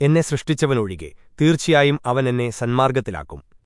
എന്നെ സൃഷ്ടിച്ചവനൊഴികെ തീർച്ചയായും അവൻ എന്നെ സന്മാർഗത്തിലാക്കും